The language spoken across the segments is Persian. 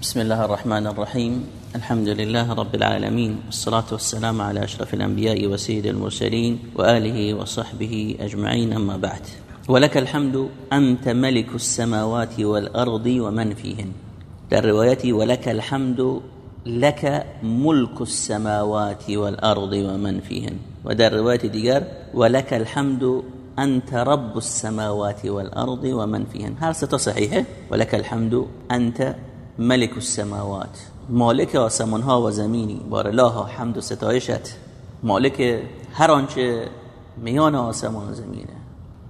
بسم الله الرحمن الرحيم. الحمد لله رب العالمين والصلاة والسلام على أشرف الأنبياء وسيد المرسلين وآله وصحبه أجمعين أما بعد. ولك الحمد أنت ملك السماوات والأرض ومن فيهن. در روايتي ولك الحمد لك ملك السماوات والأرض ومن فيهن. ودر رواية ديگر ولك الحمد أنت رب السماوات والأرض ومن فيهن. هل ستصحيحه؟ ولك الحمد أنت ملك السماوات. مالک آسمان ها و زمینی. بار الله حمد و ستایشت. مالک هر آنچه میان آسمان و زمینه.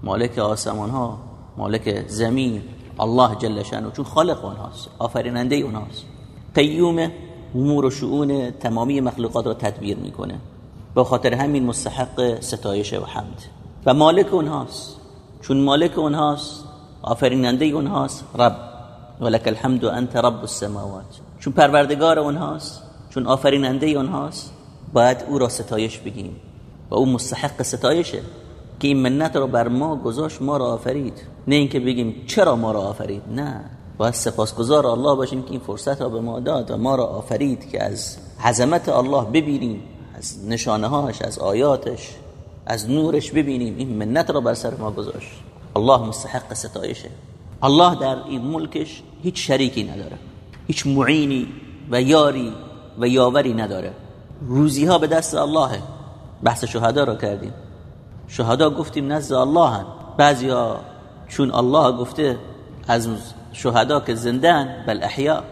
مالک آسمان ها مالک زمین الله جل شانو چون خالق اونهاست آفریننده اونهاست قیوم امور و شؤون تمامی مخلوقات را تدبیر می‌کنه. با خاطر همین مستحق ستایش و حمد. و مالک اونهاست چون مالک اونهاست آفریننده اونهاست رب. ولک الحمد انت رب السماوات. چون پروردگار اونهاست چون آفریننده اونهاست باید او را ستایش بگیم. و او مستحق ستایشه که این منت رو بر ما گذاشت ما را آفرید. نه اینکه بگیم چرا ما را آفرید نه. باید سپاسگزار الله باشیم که این فرصت را به ما داد و ما را آفرید که از عظمت الله ببینیم از نشانه هاش از آیاتش از نورش ببینیم. این منت را بر سر ما گذاشت. الله مستحق ستایشه. الله در این ملکش هیچ شریکی نداره هیچ معینی و یاری و یاوری نداره. روزی ها به دست اللهه. بحث شهدا را کردیم. شهدا گفتیم نزد الله هن ها چون الله گفته از شهدا که زندن بل احیا.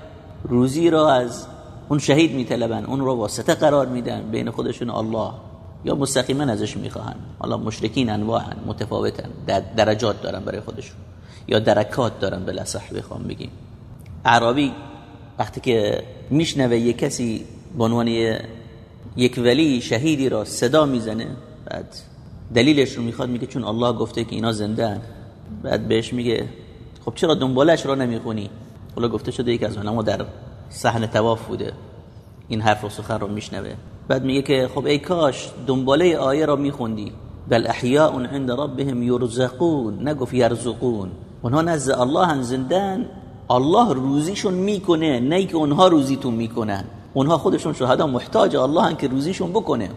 روزی را از اون شهید میطلبن اون رو واسطه قرار میدن بین خودشون الله. یا مستقیما ازش می‌خواهن حالا مشرکین انواعن متفاوتن در درجات دارن برای خودشون. یا درکات دارن به لصح بخوام بگیم. عربی وقتی که میشنوه یک کسی به یک ولی شهیدی را صدا می‌زنه بعد دلیلش رو می‌خواد میگه چون الله گفته که اینا زنده بعد بهش میگه خب چرا دنبالش رو نمی‌خونی؟ حالا گفته شده یک از علما در صحن تواف بوده. این حرف و سخن رو میشنوه. بعد میگه که خب ای کاش دنباله آیه را میخوندی. بل احیاء عند ربهم یرزقون. نگفت یرزقون. اونها نزد الله هم زندن الله روزیشون می‌کنه نه که اونها روزیتون می‌کنن. اونها خودشون شهدا محتاج الله هم که روزیشون بکنه.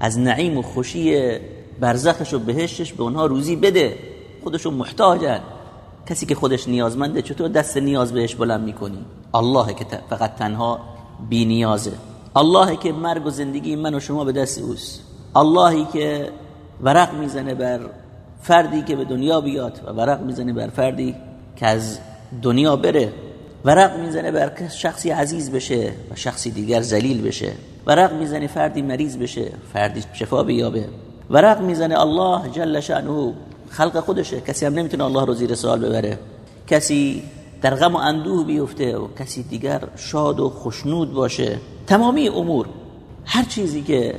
از نعیم و خوشی برزخش و بهشتش به اونها روزی بده. خودشون محتاجن. کسی که خودش نیازمنده چطور دست نیاز بهش بلند می‌کنی؟ الله که فقط تنها بی نیازه. اللهی که مرگ و زندگی من و شما به دست اوست. اللهی که ورق می‌زنه بر فردی که به دنیا بیاد و ورق می‌زنه بر فردی که از دنیا بره. ورق می‌زنه بر شخصی عزیز بشه و شخصی دیگر ذلیل بشه. ورق می‌زنه فردی مریض بشه فردی شفا بیابه. ورق می‌زنه الله جل شأنه خلق خودشه. کسی هم نمی‌تونه الله رو زیر سوال ببره. کسی در غم و اندوه بیفته و کسی دیگر شاد و خوشنود باشه. تمامی امور هر چیزی که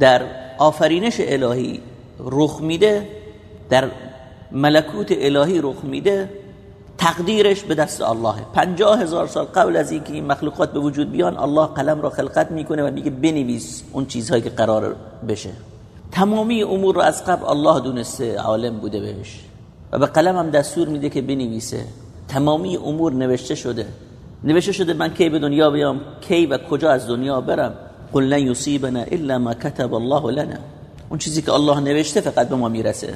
در آفرینش الهی رخ میده در ملکوت الهی رخ میده تقدیرش به دست الله پنجاه هزار سال قبل از اینکه این مخلوقات به وجود بیان الله قلم را خلقت می‌کنه و میگه بنویس اون چیزهایی که قرار بشه. تمامی امور را از قبل الله دونسته عالم بوده بهش. و به قلم هم دستور میده که بنویسه. تمامی امور نوشته شده. نوشته شده من کی به دنیا بیام کی و کجا از دنیا برم. قل لن یصیبنا الا ما كتب الله لنا. اون چیزی که الله نوشته فقط به ما می‌رسه.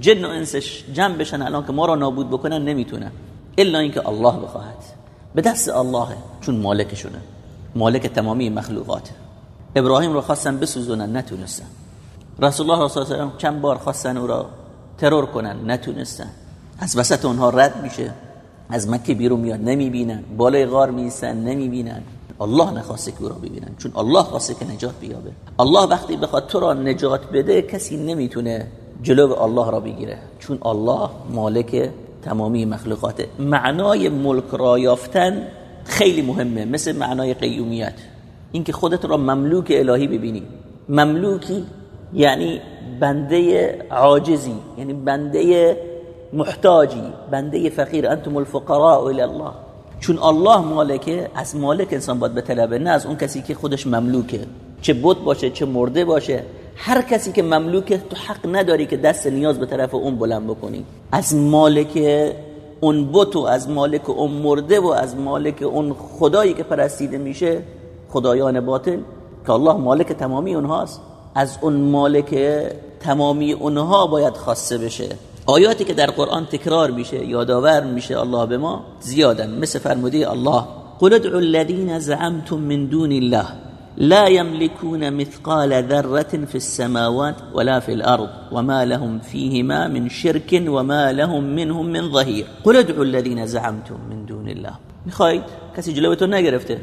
جن و انسش جمع بشن الان که ما را نابود بکنن نمی‌تونن. الا اینکه الله بخواهد. به دست الله چون مالکشونه. مالک تمامی مخلوقات. ابراهیم رو خواستن بسوزونن نتونستن. رسول الله صلی الله علیه و چند بار خواستن او را ترور کنن نتونستن. از وسط اونها رد میشه. از مکه بیرون میاد نمی‌بینن. بالای غار میسن نمی‌بینن. الله نخواسته که او را ببینن. چون الله خواسته که نجات بیابه. الله وقتی بخواد تو را نجات بده کسی نمی‌تونه جلو الله را بگیره. چون الله مالک تمامی مخلوقات. معنای ملک را یافتن خیلی مهمه مثل معنای قیومیت. اینکه خودت را مملوک الهی ببینی. مملوکی یعنی بنده عاجزی یعنی بنده محتاجی بنده فقیر. انتم الفقراء الى الله. چون الله مالکه از مالک انسان باید بطلبه نه از اون کسی که خودش مملوکه. چه بت باشه چه مرده باشه. هر کسی که مملوکه تو حق نداری که دست نیاز به طرف اون بلند بکنی. از مالک اون بت و از مالک اون مرده و از مالک اون خدایی که پرستیده میشه خدایان باطل که الله مالک تمامی اونهاست. از اون مالک تمامی اونها باید خاصه بشه. آیاتی که در قرآن تکرار میشه یادآور میشه الله به ما زیادن. مثل فرموده الله قل ادعوا الذين زعمتم من دون الله. لا يملكون مثقال ذرة في السماوات ولا في الأرض وما لهم فيهما من شرك وما لهم منهم من ظهير. قل ادعوا الذين زعمتم من دون الله. میخواید کسی جلوتون نگرفته.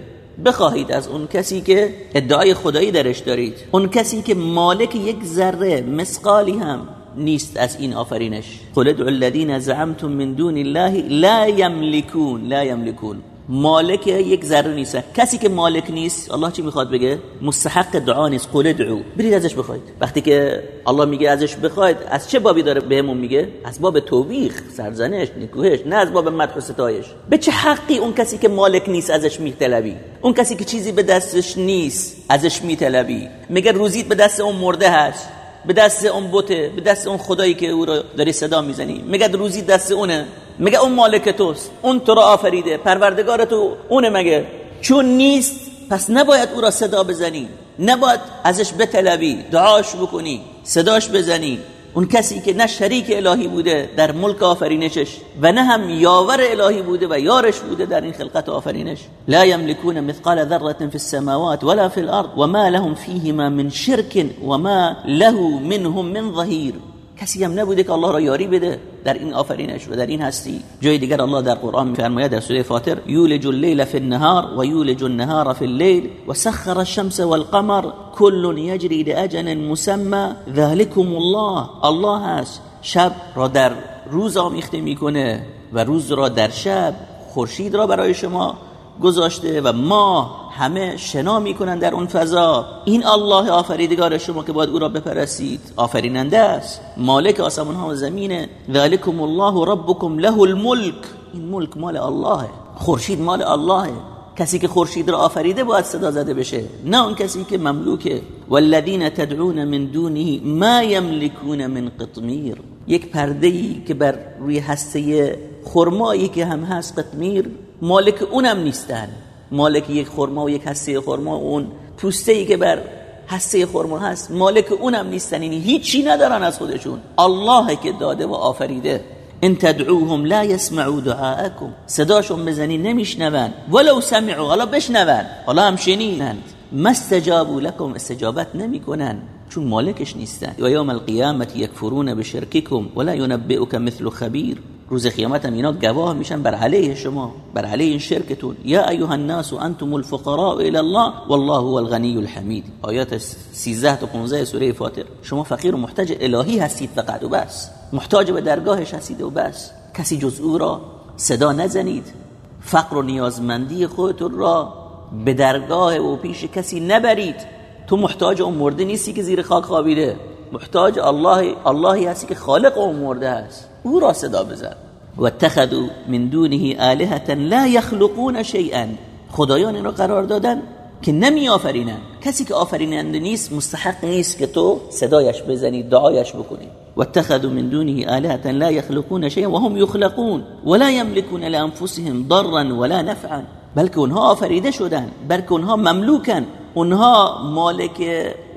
بخواهید از اون کسی که ادعای خدایی درش دارید. اون کسی که مالک یک ذره مسقالی هم نیست از این آفرینش. قل ادعوا الذين زعمتم من دون الله لا يملكون لا يملكون. مالک یک ذره نیست. کسی که مالک نیست الله چی می‌خواد بگه؟ مستحق دعا نیست. قول دعو برید ازش بخواید. وقتی که الله میگه ازش بخواید از چه بابی داره بهمون میگه؟ از باب توبیخ سرزنش نکوهش نه از باب مدح و ستایش. به چه حقی اون کسی که مالک نیست ازش میطلبی اون کسی که چیزی به دستش نیست ازش میطلبی میگه روزیت به دست اون مرده هست؟ به دست اون بوته به دست اون خدایی که او رو داری صدا می‌زنی؟ میگه روزی دست اونه؟ میگه اون مالک توست اون تو رو آفریده پروردگار تو اونه مگه؟ چون نیست پس نباید او را صدا بزنی نباید ازش بطلبی دعاش بکنی صداش بزنی. اون کسی که نه شریک الهی بوده در ملک آفرینشش و نه هم یاور الهی بوده و یارش بوده در این خلقت آفرینش. لا یملکون مثقال ذره فی السماوات ولا فی الارض وما لهم فیهما من شرک وما له منهم من ظهیر. کسی هم نبوده که الله را یاری بده. در این آفرینش و در این هستی. جای دیگر الله در قرآن میفرماید در سوره فاطر یولج الليل فی النهار و یولج النهار فی الليل و سخر الشمس والقمر كل یجری لاجل مسمى ذلكم الله. الله هست. شب را در روز آمیخته می‌کنه و روز را در شب خورشید را برای شما گذاشته و ما همه شنا می‌کنن در اون فضا. این الله آفریدگار شما که باید او را بپرستید آفریننده است. مالک آسمان ها و زمینه. ذالکم الله ربکم له الملک. این ملک مال الله. خورشید مال الله. کسی که خورشید را آفریده باید صدا زده بشه. نه اون کسی که مملوکه. والذین تدعون من دونه ما یملکون من قطمیر. یک پرده ای که بر روی هسته خرمایی که هم هست قطمیر مالک اونم نیستن. مالک یک خرما و یک هسته خرما اون پوسته ای که بر هسته خرما هست مالک اونم نیستن. یعنی هیچی ندارن از خودشون. الله که داده و آفریده. ان تدعوهم لا يسمعوا دعاءكم صداشون بزنی نمیشنون. ولو سمعوا حالا بشنون. حالا هم شنیدند. ما استجابوا لكم استجابت نمی‌کنن. چون مالکش نیستن. و یوم القیامت یکفرون بشرککم ولا ينبئك مثل خبیر. روز قیامت هم اینا گواه میشن بر علیه شما بر علیه این شرکتون. یا ایها الناس انتم الفقراء الى الله والله هو الغنی الحمید. آیات 13 تا 15 سوره فاطر شما فقیر و محتاج الهی هستید فقط و بس. محتاج به درگاهش هستید و بس. کسی جز او را صدا نزنید. فقر و نیازمندی خودتون را به درگاه و پیش کسی نبرید. تو محتاج اون مرده نیستی که زیر خاک خوابیده. محتاج الله اللهی هستی که خالق اون مرده هست. او را صدا بزن. و اتخذوا من دونه آلهة لا يخلقون شيئا خدایان را قرار دادن که نمی آفرینن کسی که آفریننده نیست مستحق نیست که تو صدایش بزنی دعایش بکنی. و اتخذوا من دونه آلهة لا يخلقون شيئا وهم يخلقون ولا يملكون لانفسهم ضرا ولا نفعا. بلکه اونها آفریده شدن. بلکه اونها مملوکن. اونها مالک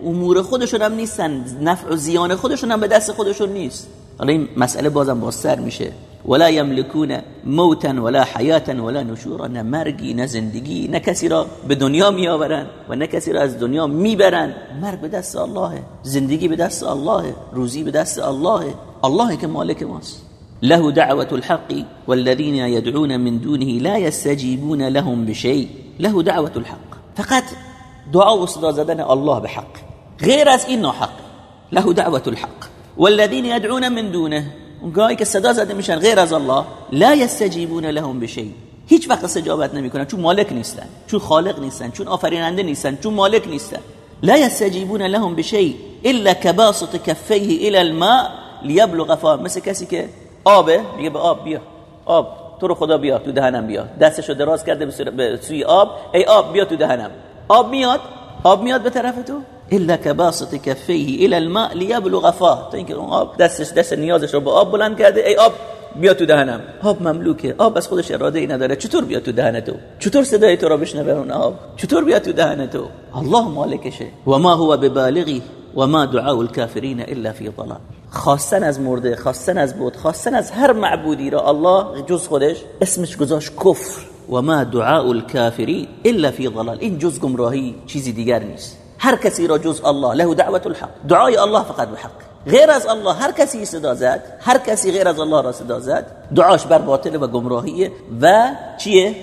امور خودشون هم نیستن نفع و زیان خودشون هم به دست خودشون نیست. حالا این مسئله بازم بازتر میشه. ولا یملکون موتا ولا حیاتا ولا نشورا نه مرگی نه زندگی نه کسی را به دنیا میآورن و نه کسی را از دنیا می‌برن. مرگ به دست الله زندگی به دست الله روزی به دست الله. الله که مالک ماست. له دعوة الحق والذين يدعون من دونه لا يستجيبون لهم بشيء له دعوة الحق. فقط دعا و صدا زدن الله به حق. غیر از این ناحق. له دعوة الحق. والذين يدعون من دونه. اونگاهی که صدا زده میشن غیر از الله لا يستجيبون لهم بشيء هیچ وقت استجابت نمی‌کنن چون مالک نیستن چون خالق نیستن چون آفریننده نیستن چون مالک نیستن. لا يستجيبون لهم بشيء الا كباسط كفيه الى الماء ليبلغ فاه مثل کسی که آبه میگه به آب بیا. آب تو رو خدا بیا تو دهنم بیا. دستشو دراز کرده به سوی آب ای آب بیا تو دهنم. آب میاد؟ آب میاد به طرف تو؟ الا كباسط كفيه الى الماء ليبلغ فاه. تا اینکه اون آب دستش دست نیازش رو به آب بلند کرده ای آب بیا تو دهنم. آب مملوکه. آب بس خودش اراده ای نداره. چطور بیا تو دهن تو؟ چطور صدای تو را بشنوه اون آب؟ چطور بیا تو دهن تو؟ الله مالکشه. و ما هو ببالغی و ما دعاء الكافرین الا فی ضلال. خواستن از مرده خواستن از بود خواستن از هر معبودی را الله جز خودش اسمش گذاشت کفر. و ما دعاء الكافرین الا فی ضلال این جز گمراهی چیزی دیگر نیست هر کسی را جز الله له دعوت الحق دعای الله فقط بحق غیر از الله هر کسی صدا زد هر کسی غیر از الله را صدا زد دعاش بر باطل و گمراهیه و چیه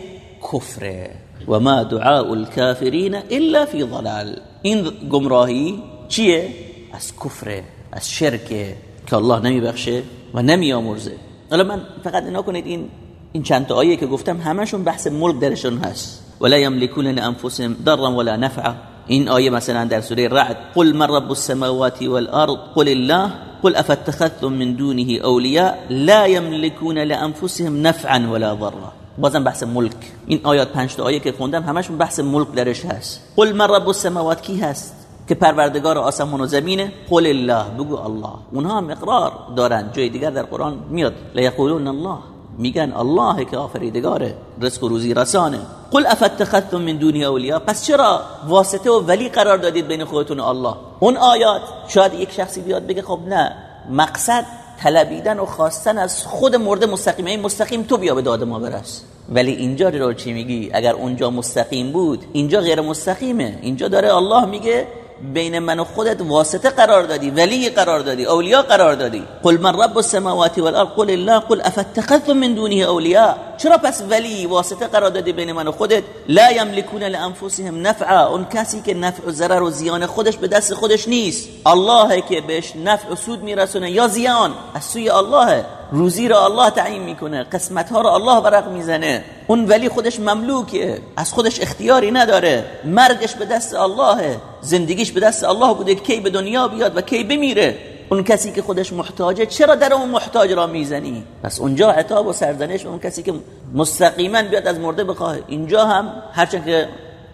کفره و ما دعاء الكافرین الا فی ضلال این گمراهی چیه از کفره از شرکه که الله نمیبخشه و نمیآمرزه حالا من فقط اینا کنید این این چند تا آیه که گفتم همشون بحث ملک درشون هست. ولا یملکون لانفسهم ضرا ولا نفعا. این آیه مثلا در سوره رعد قل من رب السماوات والارض قل الله؟ قل افاتخذتم من دونه اولیاء لا يملكون لانفسهم نفعا ولا ضرا. بازم بحث ملک. این آیات پنج تا آیه که خوندم همشون بحث ملک درش هست. قل من رب السماوات کی هست؟ که پروردگار آسمان و زمینه. قل الله بگو الله. اونها هم اقرار دارن. جای دیگر در قرآن میاد. لیقولون الله. میگن الله که آفریدگاره رزق و روزی رسانه. قل افتخذتم من دونی اولیاء. پس چرا واسطه و ولی قرار دادید بین خودتون الله؟ اون آیات شاید یک شخصی بیاد بگه خب نه مقصد طلبیدن و خواستن از خود مرده مستقیمه این مستقیم تو بیا به داد ما برس. ولی اینجا رو چی میگی؟ اگر اونجا مستقیم بود اینجا غیر مستقیمه. اینجا داره الله میگه بین من و خودت واسطه قرار دادی ولی قرار دادی اولیاء قرار دادی. قل من رب السماوات والارض؟ قل الله قل افتخذتم من دونه اولیاء؟ چرا پس ولی واسطه قرار دادی بین من و خودت؟ لا یملکون لانفسهم نفعا. اون کسی که نفع و ضرر و زیان خودش به دست خودش نیست. الله که بهش نفع و سود میرسونه یا زیان؟ از سوی الله روزی را الله تعیین می‌کنه قسمت ها را الله ورق می‌زنه. اون ولی خودش مملوکه از خودش اختیاری نداره. مرگش به دست الله زندگیش به دست الله بوده کی به دنیا بیاد و کی بمیره. اون کسی که خودش محتاجه چرا در اون محتاج را می‌زنی؟ پس اونجا عتاب و سرزنش اون کسی که مستقیما بیاد از مرده بخواه. اینجا هم هرچند که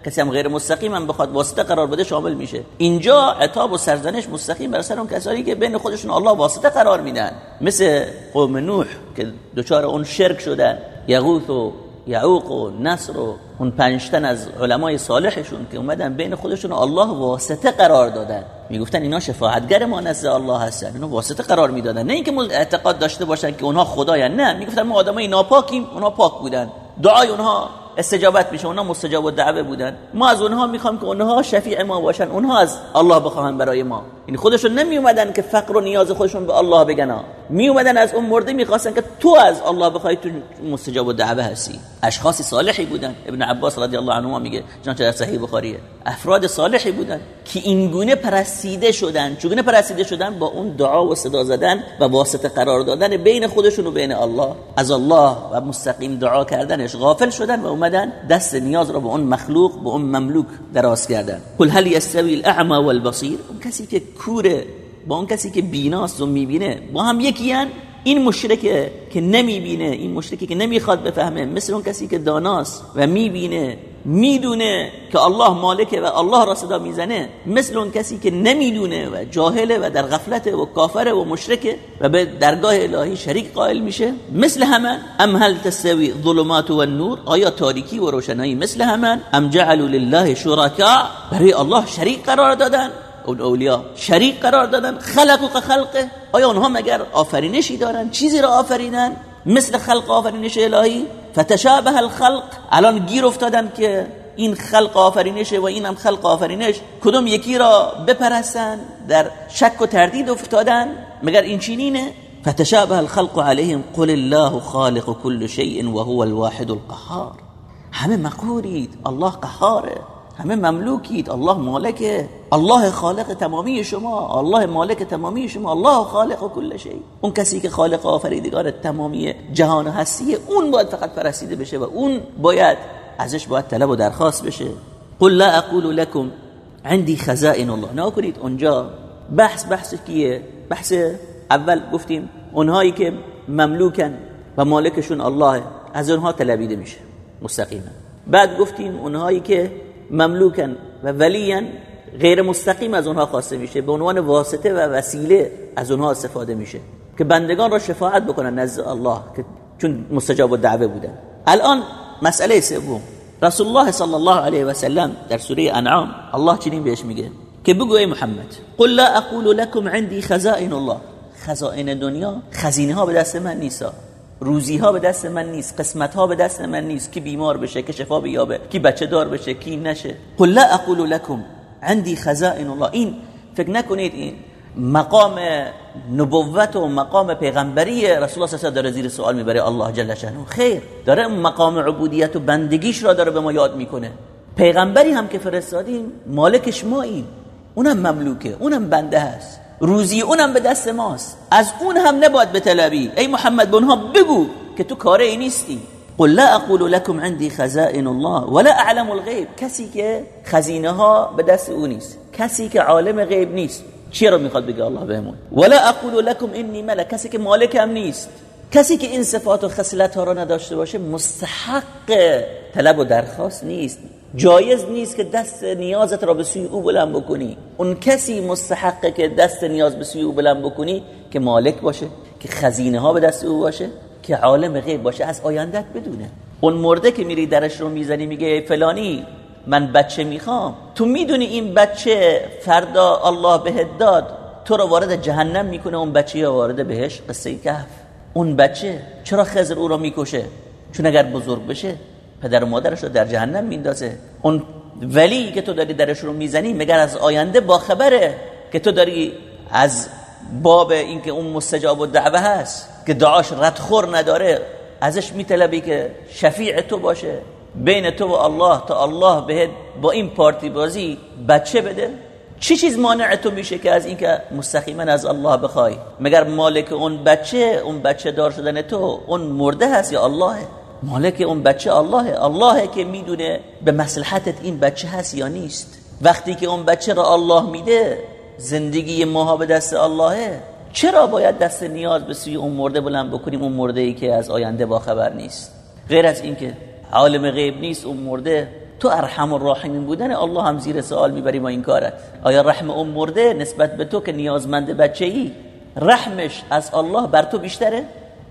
کسی هم غیر مستقیم هم بخواد واسطه قرار بده شامل میشه. اینجا عتاب و سرزنش مستقیم بر سر اون کسایی که بین خودشون الله واسطه قرار میدن. مثل قوم نوح که دوچار اون شرک شدن. یغوث و یعوق و نصر و اون پنجتن از علمای صالحشون که اومدن بین خودشون الله واسطه قرار دادن. می‌گفتن اینا شفاعتگر ما نزد الله هستن. اینا واسطه قرار می‌دادن. نه اینکه اعتقاد داشته باشن که اونها خدایان. نه می‌گفتن ما آدمای ناپاکیم اونها پاک بودن. دعای اونها استجابت میشه. اونها مستجاب و دعوه بودن. ما از اونها می‌خوام که اونها شفیع ما باشن. اونها از الله بخواهن برای ما. یعنی خودشون نمی اومدن که فقر و نیاز خودشون به الله بگن. می اومدن از اون مرده می‌خواستن که تو از الله بخوای تو مستجاب و دعوه هستی. اشخاص صالحی بودن. ابن عباس رضی الله عنهما میگه چنانچه در صحیح بخاریه افراد صالحی بودن که این گونه پرستیده شدن. چگونه پرستیده شدن؟ با اون دعا و صدا زدن و واسطه قرار دادن بین خودشون و بین الله. از الله و مستقیم دعا کردنش غافل شدن و اومدن دست نیاز را به اون مخلوق به اون مملوک دراز کردن. قل هل یستوی الاعمى والبصیر؟ کسی که کوره با اون کسی که بیناست و می‌بینه با هم یکی این مشرکه که نمی‌بینه این مشرکی که نمی‌خواد بفهمه مثل اون کسی که داناست و می‌بینه می‌دونه که الله مالکه و الله را صدا می‌زنه مثل اون کسی که نمی‌دونه و جاهله و در غفلت و کافره و مشرکه و به درگاه الهی شریک قائل میشه. مثل همان ام هل تستوی ظلمات و النور؟ آیا تاریکی و روشنایی مثل همان ام جعلوا لله شرکا؟ برای الله شریک قرار دادن. اون اولیا شریک قرار دادن خلق و خلقه. آیا اونها مگر آفرینشی دارن؟ چیزی را آفرینن مثل خلق آفرینش الهی؟ فتشابه الخلق. الان گیر افتادن که این خلق آفرینشه و این هم خلق آفرینش کدوم یکی را بپرستن؟ در شک و تردید افتادن؟ مگر این چینینه؟ فتشابه الخلق عليهم قل الله خالق كل شيء وهو الواحد القهار. همه مقهورید الله قهاره. همه مملوکید. الله مالکه الله خالق تمامی شما الله مالک تمامی شما الله خالق کل شی. اون کسی که خالق آفریدگار تمامی جهان هستی اون باید فقط پرستیده بشه و اون باید ازش باید طلب و درخواست بشه. قل لا اقول لكم عندي خزائن الله. نه کنید اونجا بحث بحث کیه؟ بحث اول گفتیم اونهایی که مملوکن و مالکشون الله از اونها طلبیده میشه. مستقیما. بعد گفتیم اونهایی که مملوکن و ولیا غیر مستقیم از اونها خواسته میشه. به عنوان واسطه و وسیله از اونها استفاده میشه. که بندگان را شفاعت بکنن نزد الله که چون مستجاب الدعوه بودن. الان مسئله سوم. رسول الله صلی الله علیه و سلم در سوره انعام الله چنین بهش میگه که بگو ای محمد قل لا اقول لكم عندي خزائن الله. خزائن دنیا خزینه ها به دست من نیست روزی ها به دست من نیست قسمت ها به دست من نیست کی بیمار بشه که شفا بیابه کی بچه دار بشه کی نشه. قل لا اقول لكم عندي خزائن الله. این فکر نکنید این مقام نبوت و مقام پیغمبری رسول الله صلی داره زیر سوال می‌بره. الله جل شانه خیر. داره مقام عبودیت و بندگیش را داره به ما یاد می‌کنه. پیغمبری هم که فرستادیم مالکش ماییم. اونم مملوکه اونم بنده هست. روزی اونم به دست ماست. از اون هم نباید طلبی ای محمد به اونها بگو که تو کاره ای نیستی. قل لا اقول لكم عندي خزائن الله ولا اعلم الغیب. کسی که خزینه ها به دست او نیست. کسی که عالم غیب نیست. چی رو می‌خواد بگه الله بهمون؟ ولا اقول لكم اني ملك کسی که مالک هم نیست. کسی که این صفات و خصلت ها را نداشته باشه مستحق طلب و درخواست نیست. جایز نیست که دست نیازت را به سوی او بلند بکنی. اون کسی مستحقه که دست نیاز به سوی او بلند بکنی که مالک باشه که خزینه ها به دست او باشه که عالم غیب باشه از آیندت بدونه. اون مرده که میری درش رو می‌زنی میگه فلانی من بچه می‌خوام. تو می‌دونی این بچه فردا الله بهت داد تو رو وارد جهنم می‌کنه اون بچه یا وارد بهش؟ قصه کهف. اون بچه چرا خزر او را می‌کشه؟ چون اگر بزرگ بشه پدر و مادرش رو در جهنم میندازه. اون ولی که تو داری درش رو می‌زنی مگر از آینده با خبره که تو داری از باب اینکه اون مستجاب و دعوه هست که دعاش ردخور نداره ازش میطلبی که شفیع تو باشه بین تو و الله تا الله بهت با این پارتی بازی بچه بده. چی چیز مانع تو میشه که از اینکه مستقیما از الله بخوای؟ مگر مالک اون بچه اون بچه دار شدن تو اون مرده هست یا الله؟ مالک اون بچه الله الله که می‌دونه به مصلحتت این بچه هست یا نیست. وقتی که اون بچه را الله میده زندگی ماها به دست اللهه. چرا باید دست نیاز به سوی اون مرده بلند بکنیم؟ اون مرده ای که از آینده با خبر نیست. غیر از اینکه عالم غیب نیست اون مرده. تو ارحم الراحمین بودن الله هم زیر سوال می‌بری ما این کارت. آیا رحم اون مرده نسبت به تو که نیازمند بچه ای رحمش از الله بر تو بیشتره؟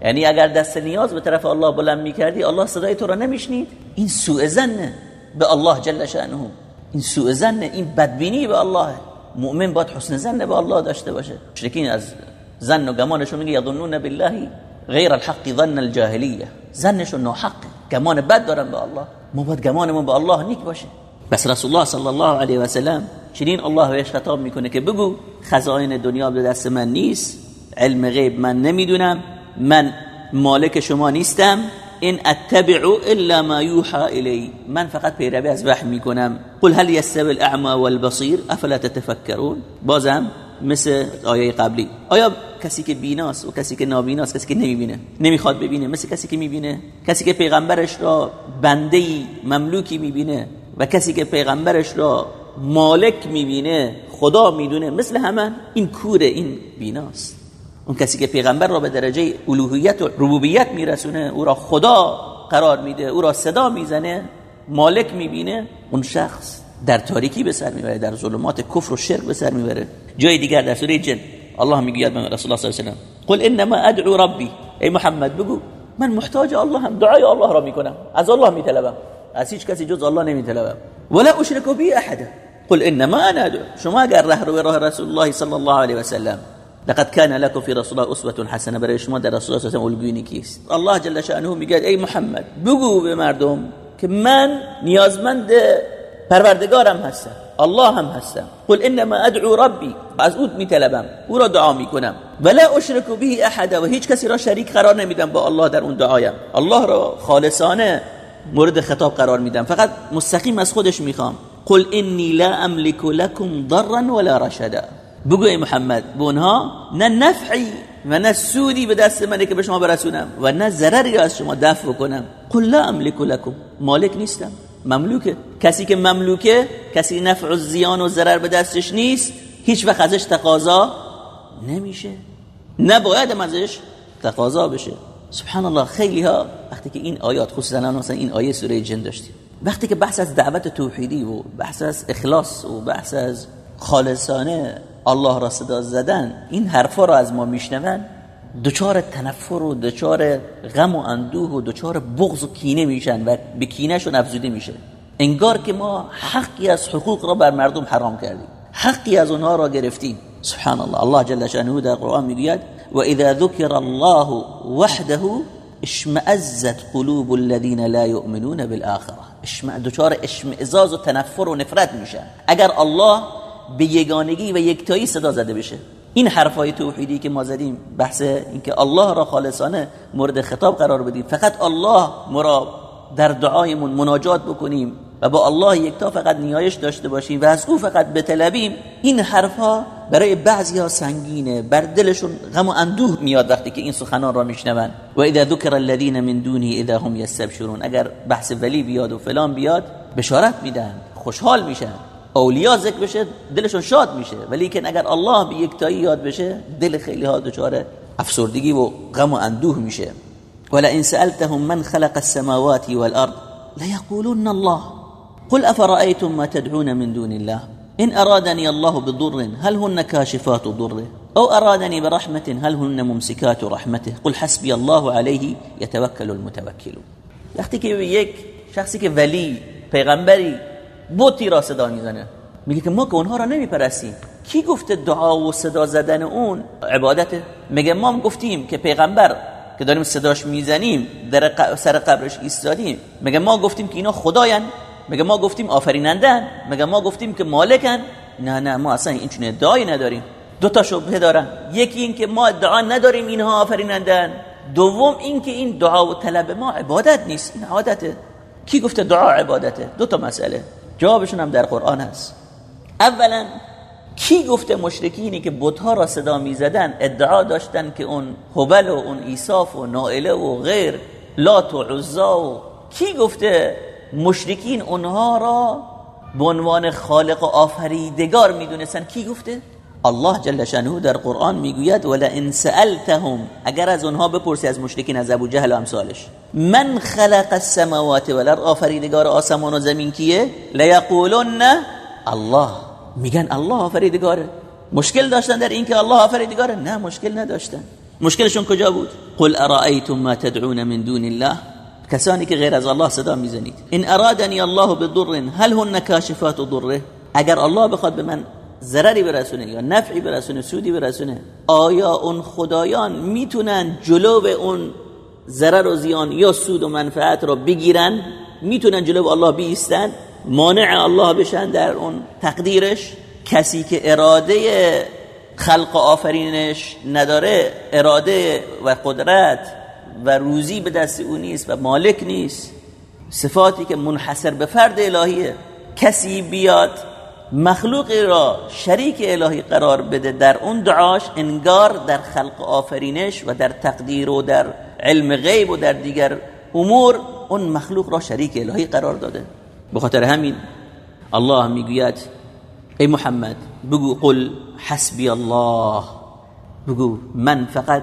یعنی اگر دست نیاز به طرف الله بلند می‌کردی الله صدای تو را نمیشنید. این سوء زن به الله جل شانه این سوء زن این بدبینی به الله. مؤمن باید حسن زن به الله داشته باشه. مشرکین از زن و گمانشون میگه یظنون بالله غیر الحق ظن الجاهلیه. زنشون ناحق گمان بد دارن به الله. ما باید گمانمون به الله نیک باشه. بس رسول الله صلی الله علیه و سلم چنین الله بهش خطاب می‌کنه که بگو خزائن دنیا به دست من نیست علم غیب من نمی‌دونم. من مالک شما نیستم این اتبع الا ما یوحى الی. من فقط پیروی از وحی می‌کنم. قل هل يستوي الاعمى والبصير افلا تتفکرون؟ بازم مثل آیه قبلی. آیا کسی که بیناست و کسی که نابیناست کسی که نمی‌بینه؟ نمی‌خواد ببینه. مثل کسی که می‌بینه. کسی که پیغمبرش را بنده مملوکی می‌بینه و کسی که پیغمبرش را مالک می‌بینه خدا می‌دونه. مثل همان این کوره این بیناست. اون کسی که پیغمبر را به درجه الوهیت و ربوبیت میرسونه او را خدا قرار میده او را صدا می‌زنه مالک می‌بینه اون شخص در تاریکی به سر می‌بره در ظلمات کفر و شرک به سر می‌بره. جای دیگر در سوره جن الله میگه من رسول الله صلی الله علیه و قل انما ادعو ربی. ای محمد بگو من محتاج الله هم دعای الله را می‌کنم از الله میطلبم. از هیچ کسی جز الله نمیطلبم. ولا اشرک به احد. قل انما انا ادعو. شما اگر راه رو راه رسول الله صلی الله علیه و سلم لقد كان لكم في رسول الله اسوه حسنه برای شما در رسول الله و کیست الله جل شانه میگه ای محمد بگو به مردم که من نیازمند پروردگارم هستم الله هم هستم. قل انما ادعو ربی از او میطلبم او را دعا می‌کنم. ولا اشرک به احد و هیچ کسی را شریک قرار نمیدم با الله در اون دعایم. الله را خالصانه مورد خطاب قرار میدم. فقط مستقیم از خودش می‌خوام. قل انی لا املك لكم ضرا ولا رشدا. بگو محمد به اونها نه نفعی و نه سودی به دست منه که به شما برسونم و نه ضرری از شما دفع بکنم. قل لا املك لكم مالک نیستم. مملوکه. کسی که مملوکه کسی نفع و زیان و ضرر به دستش نیست هیچ وقت ازش تقاضا نمیشه. نباید ازش تقاضا بشه. سبحان الله خیلی ها وقتی که این آیات خصوصا مثلا این آیه سوره جن داشتیم وقتی که بحث از دعوت توحیدی و بحث از اخلاص و بحث از خالصانه الله را صدا زدن این حرفا را از ما میشنون دچار تنفر و دچار غم و اندوه و دچار بغض و کینه میشن و به کینهشون افزوده میشه. انگار که ما حقی از حقوق را بر مردم حرام کردیم. حقی از اونها را گرفتیم. سبحان الله الله جل شانه در قرآن می‌گوید و اذا ذکر الله وحده اشمئزت قلوب الذين لا يؤمنون بالآخره اشمع دچار اشمئزاز و تنفر و نفرت میشن. اگر الله به یگانگی و یکتایی صدا زده بشه. این حرفای توحیدی که ما زدیم بحث اینکه الله را خالصانه مورد خطاب قرار بدیم. فقط الله مرا در دعایمون مناجات بکنیم و با الله یکتا فقط نیایش داشته باشیم و از او فقط بطلبیم این حرفها برای بعضی ها سنگینه بر دلشون غم و اندوه میاد وقتی که این سخنان را میشنون. و اذا ذکر الذين من دونه اذا هم یستبشرون. اگر بحث ولی بیاد و فلان بیاد بشارت میدن خوشحال میشن. اولیا ذکر بشه دلشون شاد میشه. ولی که اگر الله به یکتایی یاد بشه دل خیلی ها دچار افسردگی و غم و اندوه میشه. ولا ان سالتهم من خلق السماوات والارض ليقولن الله. قل افرايتم ما تدعون من دون الله؟ ان ارادني الله بضر هل هن كاشفات ضره؟ او ارادني برحمه هل هن ممسكات رحمته؟ قل حسبي الله عليه يتوكل المتوكلون. وقتی که یک شخصی که ولی پیغمبری بوتی را صدا می‌زنه. میگه که ما که اونها را نمیپرستیم. کی گفته دعا و صدا زدن اون عبادته؟ میگه ما گفتیم که پیغمبر که داریم صداش می‌زنیم در سر قبرش ایستادیم. میگه ما گفتیم که اینا خداین میگه ما گفتیم آفرینندن میگه ما گفتیم که مالکن. نه نه ما اصلا این چون ادعایی نداریم. دو تا شبهه دارن. یکی این که ما ادعا نداریم اینها آفرینندن دوم این که این دعا و طلب ما عبادت نیست. این عادته. کی گفته دعا عبادته؟ دو تا مسئله. جوابشون هم در قرآن هست. اولا کی گفته مشرکینی که بتها را صدا می‌زدن ادعا داشتن که اون هبل و اون ایساف و نائله و غیر لات و عزا و کی گفته مشرکین اونها را به عنوان خالق و آفریدگار می‌دونستن؟ کی گفته؟ الله جل شانه در قرآن می‌گوید ولا ان سالتهم اگر از اونها بپرسی از مشرکین از ابو جهل و امثالش. من خلق السماوات والارض آفریدگار آسمان و زمین کیه؟ لیقولن الله میگن الله آفریدگاره مشکل داشتن در اینکه الله آفریدگاره نه مشکل نداشتن. مشکلشون کجا بود؟ قل ارائیتم ما تدعون من دون الله کسانی که غیر از الله صدا می‌زنید. ان ارادنی الله بضر هل هن کاشفات ضره؟ اگر الله بخواد به من ضرری برسونه یا نفعی برسونه سودی برسونه. آیا اون خدایان می‌تونن جلو اون ضرر و زیان یا سود و منفعت را بگیرن؟ می‌تونن جلو الله بیستن؟ مانع الله بشن در اون تقدیرش؟ کسی که اراده خلق آفرینش نداره اراده و قدرت و روزی به دست او نیست و مالک نیست. صفاتی که منحصر به فرد الهیه. کسی بیاد مخلوقی را شریک الهی قرار بده در اون دعاش انگار در خلق آفرینش و در تقدیر و در علم غیب و در دیگر امور اون مخلوق را شریک الهی قرار داده. بخاطر همین الله می‌گوید ای محمد بگو قل حسبی الله. بگو من فقط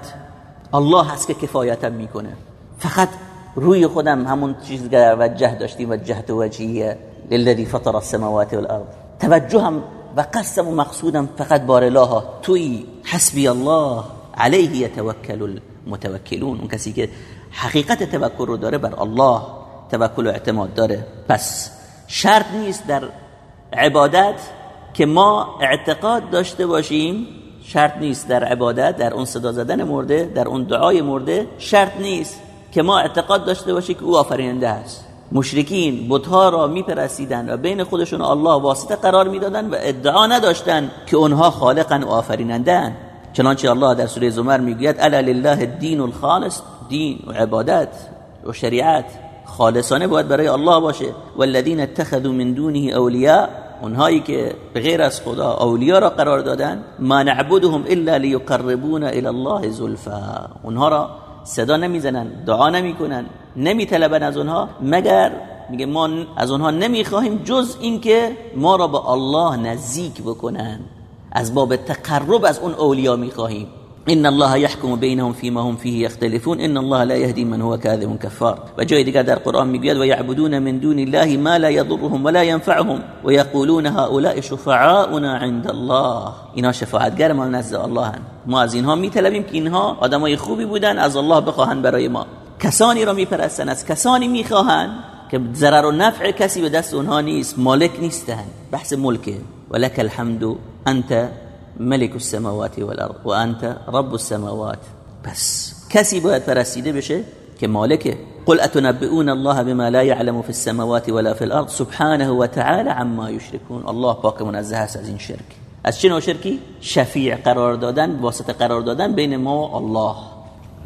الله هست که کفایتم می‌کنه. فقط روی خودم همون چیز وجه داشتیم وجهت وجهیه للذی فطر السماوات والارض. توجهم و قصدم و مقصودم فقط بار الله توی حسبی الله علیه یتوکل المتوکلون. اون کسی که حقیقت توکل رو داره بر الله توکل و اعتماد داره. پس شرط نیست در عبادت که ما اعتقاد داشته باشیم. شرط نیست در عبادت در اون صدا زدن مرده در اون دعای مرده. شرط نیست که ما اعتقاد داشته باشیم که او آفریننده است. مشرکین بتها را میپرستیدن و بین خودشون الله واسطه قرار می‌دادن و ادعا نداشتن که اونها خالقن و آفرینندن چنانچه الله در سوره زمر می‌گوید الا لله الدین الخالص دین و عبادت و شریعت خالصانه باید برای الله باشه. والذین اتخذوا من دونه اولیاء اونهایی که غیر از خدا اولیاء را قرار دادن ما نعبدهم الا لیقربونا الى الله زلفا. اونها را صدا نمی‌زنن دعا نمی‌کنن نمیطلبن از اونها مگر میگه ما از اونها نمی‌خواهیم جز اینکه ما را به الله نزدیک بکنن. از باب تقرب از اون اولیا می‌خواهیم. ان الله يحكم بينهم فيما هم فيه يختلفون. ان الله لا يهدي من هو كاذب كفار. و جای دیگر در قرآن می‌گوید و یعبدون من دون الله ما لا يضرهم ولا ينفعهم. و یقولون هؤلاء شفعاؤنا عند الله. اینا شفاعتگر ما نزد الله. هن. ما از اینها میطلبیم که اینها آدمای خوبی بودن از الله بخواهند برای ما. کسانی را میپرستن از کسانی می‌خواهند که ضرر و نفع کسی به دست اونها نیست. مالک نیستن. بحث ملکه. ولك الحمد. انت ملك السماوات والأرض و انت رب السماوات. بس. کسی باید پرستیده بشه که مالکه قل أتنبئون الله بما لا يعلم في السماوات ولا في الأرض؟ سبحانه وتعالى عما يشركون. الله پاک منزه این شرک. از چه نوع شرکی؟ شفیع قرار دادن واسطه قرار دادن بین ما و الله.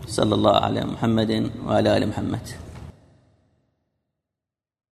صلی الله علی محمد و علی آل محمد.